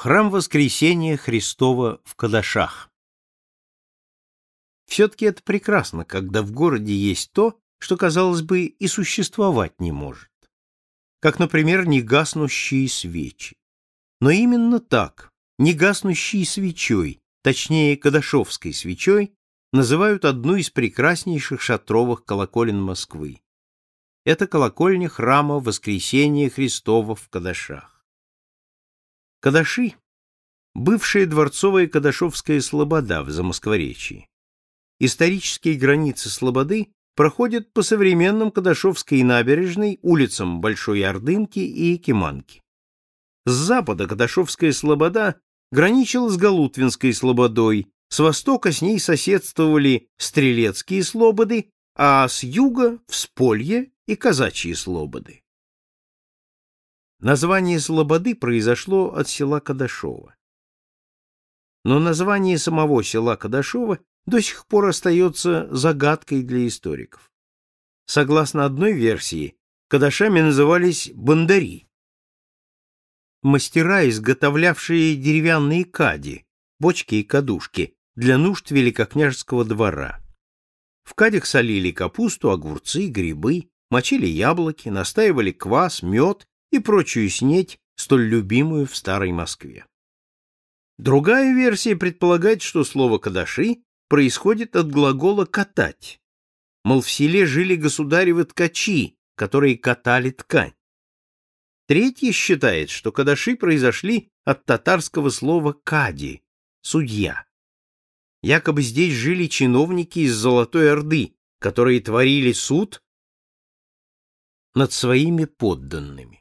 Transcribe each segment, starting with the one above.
Храм Воскресения Христова в Кадашах. Все-таки это прекрасно, когда в городе есть то, что, казалось бы, и существовать не может. Как, например, негаснущие свечи. Но именно так, негаснущей свечой, точнее, кадашовской свечой, называют одну из прекраснейших шатровых колоколен Москвы. Это колокольня храма Воскресения Христова в Кадашах. Кадаши — бывшая дворцовая Кадашовская слобода в Замоскворечье. Исторические границы слободы проходят по современным Кадашовской набережной, улицам Большой Ордынки и Якиманки. С запада Кадашовская слобода граничила с Галутвинской слободой, с востока с ней соседствовали Стрелецкие слободы, а с юга — Всполье и Казачьи слободы. Название Слободы произошло от села Кадашова. Но название самого села Кадашова до сих пор остается загадкой для историков. Согласно одной версии, кадашами назывались бандари. Мастера, изготовлявшие деревянные кади, бочки и кадушки для нужд великокняжеского двора. В кадях солили капусту, огурцы, грибы, мочили яблоки, настаивали квас, мед и прочую снеть, столь любимую в старой Москве. Другая версия предполагает, что слово «кадаши» происходит от глагола «катать». Мол, в селе жили государевы ткачи, которые катали ткань. Третья считает, что кадаши произошли от татарского слова «кади» — судья. Якобы здесь жили чиновники из Золотой Орды, которые творили суд над своими подданными.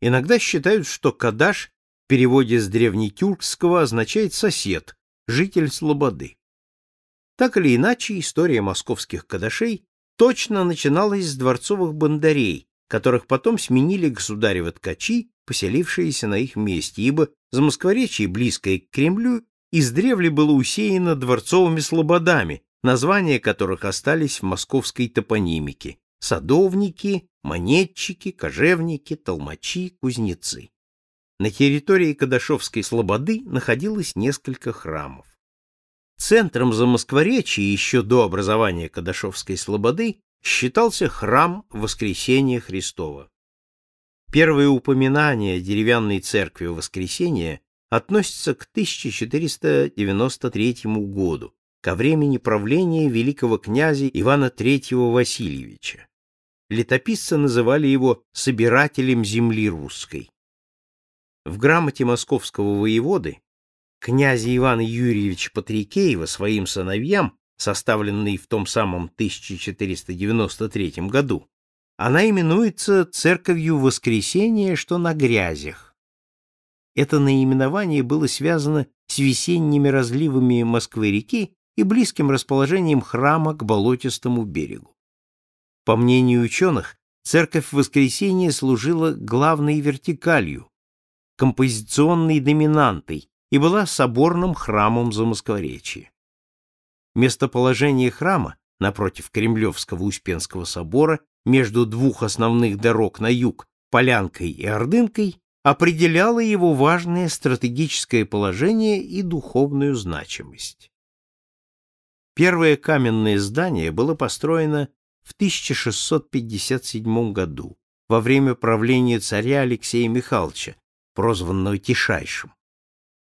Иногда считают, что кадаш в переводе с древнетюркского означает сосед, житель слободы. Так или иначе, история московских кадашей точно начиналась с дворцовых бандарей, которых потом сменили государевы ткачи, поселившиеся на их месте, ибо Замоскворечье, близкое к Кремлю, издревле было усеяно дворцовыми слободами, названия которых остались в московской топонимике — садовники, монетчики, кожевники, толмачи, кузнецы. На территории Кадашовской слободы находилось несколько храмов. Центром Замоскворечья еще до образования Кадашовской слободы считался храм Воскресения Христова. Первое упоминание деревянной церкви Воскресения относится к 1493 году, ко времени правления великого князя Ивана III Васильевича летописцы называли его собирателем земли русской. В грамоте московского воеводы князя Ивана Юрьевича Патрикеева своим сыновьям, составленной в том самом 1493 году, она именуется Церковью Воскресения, что на грязях. Это наименование было связано с весенними разливами Москвы-реки и близким расположением храма к болотистому берегу. По мнению ученых, церковь Воскресения служила главной вертикалью, композиционной доминантой и была соборным храмом Замоскворечья. Местоположение храма напротив Кремлевского Успенского собора между двух основных дорог на юг, Полянкой и Ордынкой, определяло его важное стратегическое положение и духовную значимость. Первое каменное здание было построено в 1657 году, во время правления царя Алексея Михайловича, прозванного Тишайшим.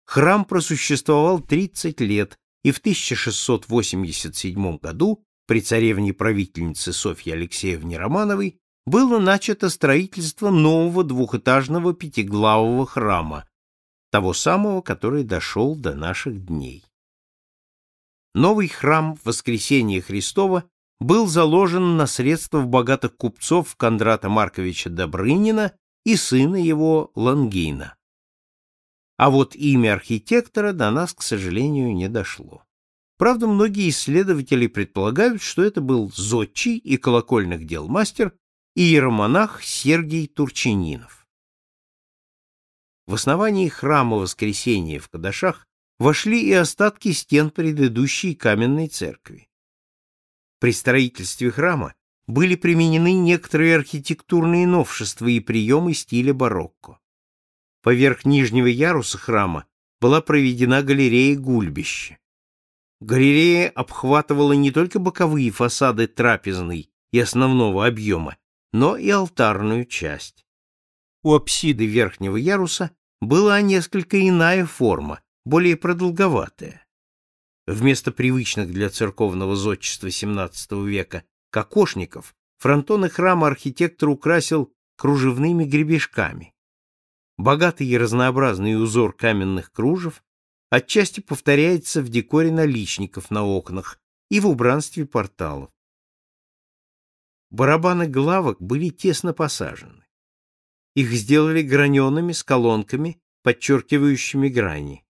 Храм просуществовал 30 лет, и в 1687 году при царевне-правительнице Софье Алексеевне Романовой было начато строительство нового двухэтажного пятиглавого храма, того самого, который дошел до наших дней. Новый храм Воскресения Христова был заложен на средства богатых купцов Кондрата Марковича Добрынина и сына его Лангина. А вот имя архитектора до нас, к сожалению, не дошло. Правда, многие исследователи предполагают, что это был зодчий и колокольных дел мастер иеромонах Сергий Турчининов. В основании храма Воскресения в Кадашах вошли и остатки стен предыдущей каменной церкви. При строительстве храма были применены некоторые архитектурные новшества и приемы стиля барокко. Поверх нижнего яруса храма была проведена галерея гульбища. Галерея обхватывала не только боковые фасады трапезной и основного объема, но и алтарную часть. У апсиды верхнего яруса была несколько иная форма, более продолговатая. Вместо привычных для церковного зодчества XVII века кокошников фронтоны храма архитектор украсил кружевными гребешками. Богатый и разнообразный узор каменных кружев отчасти повторяется в декоре наличников на окнах и в убранстве порталов. Барабаны главок были тесно посажены. Их сделали граненными с колонками, подчеркивающими грани.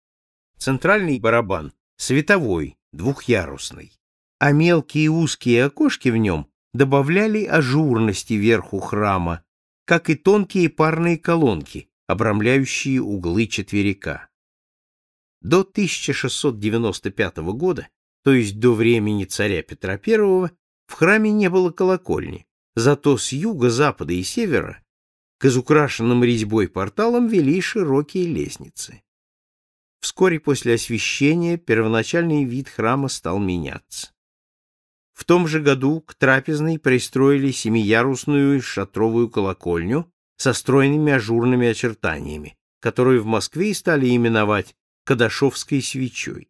Центральный барабан световой, двухъярусный, а мелкие узкие окошки в нем добавляли ажурности верху храма, как и тонкие парные колонки, обрамляющие углы четверика. До 1695 года, то есть до времени царя Петра I, в храме не было колокольни, зато с юга, запада и севера к изукрашенным резьбой порталам вели широкие лестницы. Вскоре после освящения первоначальный вид храма стал меняться. В том же году к трапезной пристроили семиярусную шатровую колокольню со стройными ажурными очертаниями, которую в Москве и стали именовать Кадашовской свечой.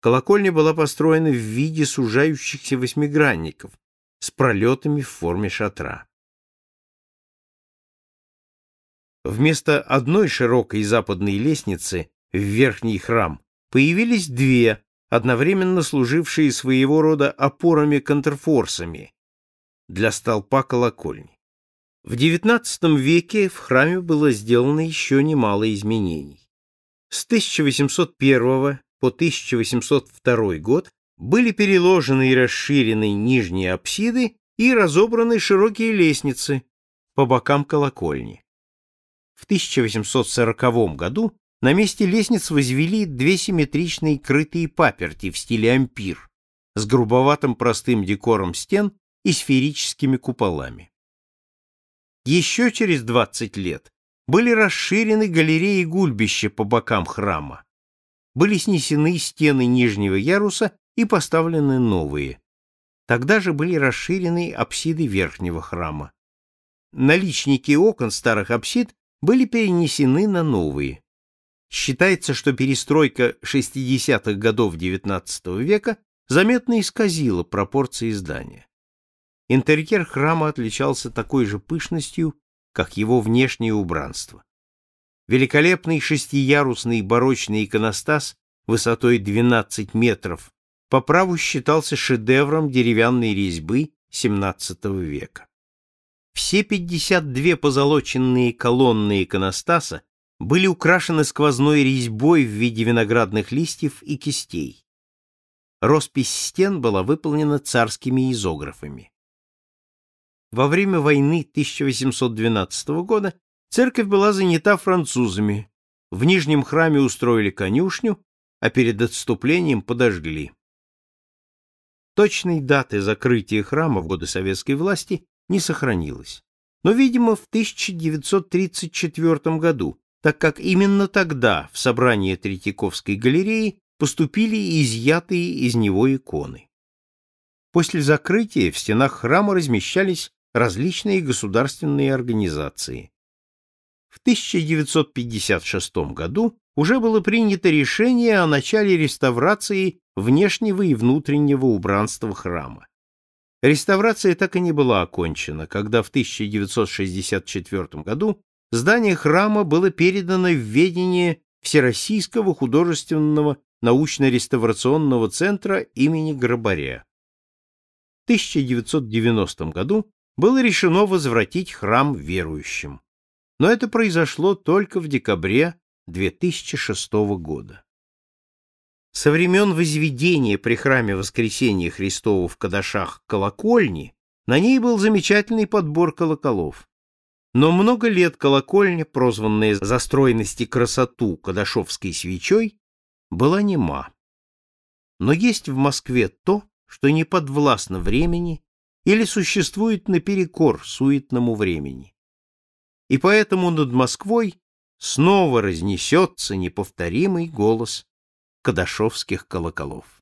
Колокольня была построена в виде сужающихся восьмигранников с пролетами в форме шатра. Вместо одной широкой западной лестницы в верхний храм появились две, одновременно служившие своего рода опорами-контрфорсами для столпа колокольни. В XIX веке в храме было сделано еще немало изменений. С 1801 по 1802 год были переложены и расширены нижние апсиды и разобраны широкие лестницы по бокам колокольни. В 1840 году на месте лестниц возвели две симметричные крытые паперти в стиле ампир с грубоватым простым декором стен и сферическими куполами. Еще через 20 лет были расширены галереи гульбища по бокам храма. Были снесены стены нижнего яруса и поставлены новые. Тогда же были расширены апсиды верхнего храма. Наличники окон старых апсид были перенесены на новые. Считается, что перестройка 60-х годов XIX века заметно исказила пропорции здания. Интерьер храма отличался такой же пышностью, как его внешнее убранство. Великолепный шестиярусный барочный иконостас высотой 12 метров по праву считался шедевром деревянной резьбы XVII века. Все 52 позолоченные колонны иконостаса были украшены сквозной резьбой в виде виноградных листьев и кистей. Роспись стен была выполнена царскими изографами. Во время войны 1812 года церковь была занята французами. В Нижнем храме устроили конюшню, а перед отступлением подожгли. Точной даты закрытия храма в годы советской власти не сохранилось. Но, видимо, в 1934 году, так как именно тогда в собрание Третьяковской галереи поступили изъятые из него иконы. После закрытия в стенах храма размещались различные государственные организации. В 1956 году уже было принято решение о начале реставрации внешнего и внутреннего убранства храма. Реставрация так и не была окончена, когда в 1964 году здание храма было передано в ведение Всероссийского художественного научно-реставрационного центра имени Грабаря. В 1990 году было решено возвратить храм верующим. Но это произошло только в декабре 2006 года. Со времен возведения при храме Воскресения Христова в Кадашах колокольни на ней был замечательный подбор колоколов. Но много лет колокольня, прозванная за красоту Кадашовской свечой, была нема. Но есть в Москве то, что не подвластно времени или существует наперекор суетному времени. И поэтому над Москвой снова разнесется неповторимый голос кадашовских колоколов.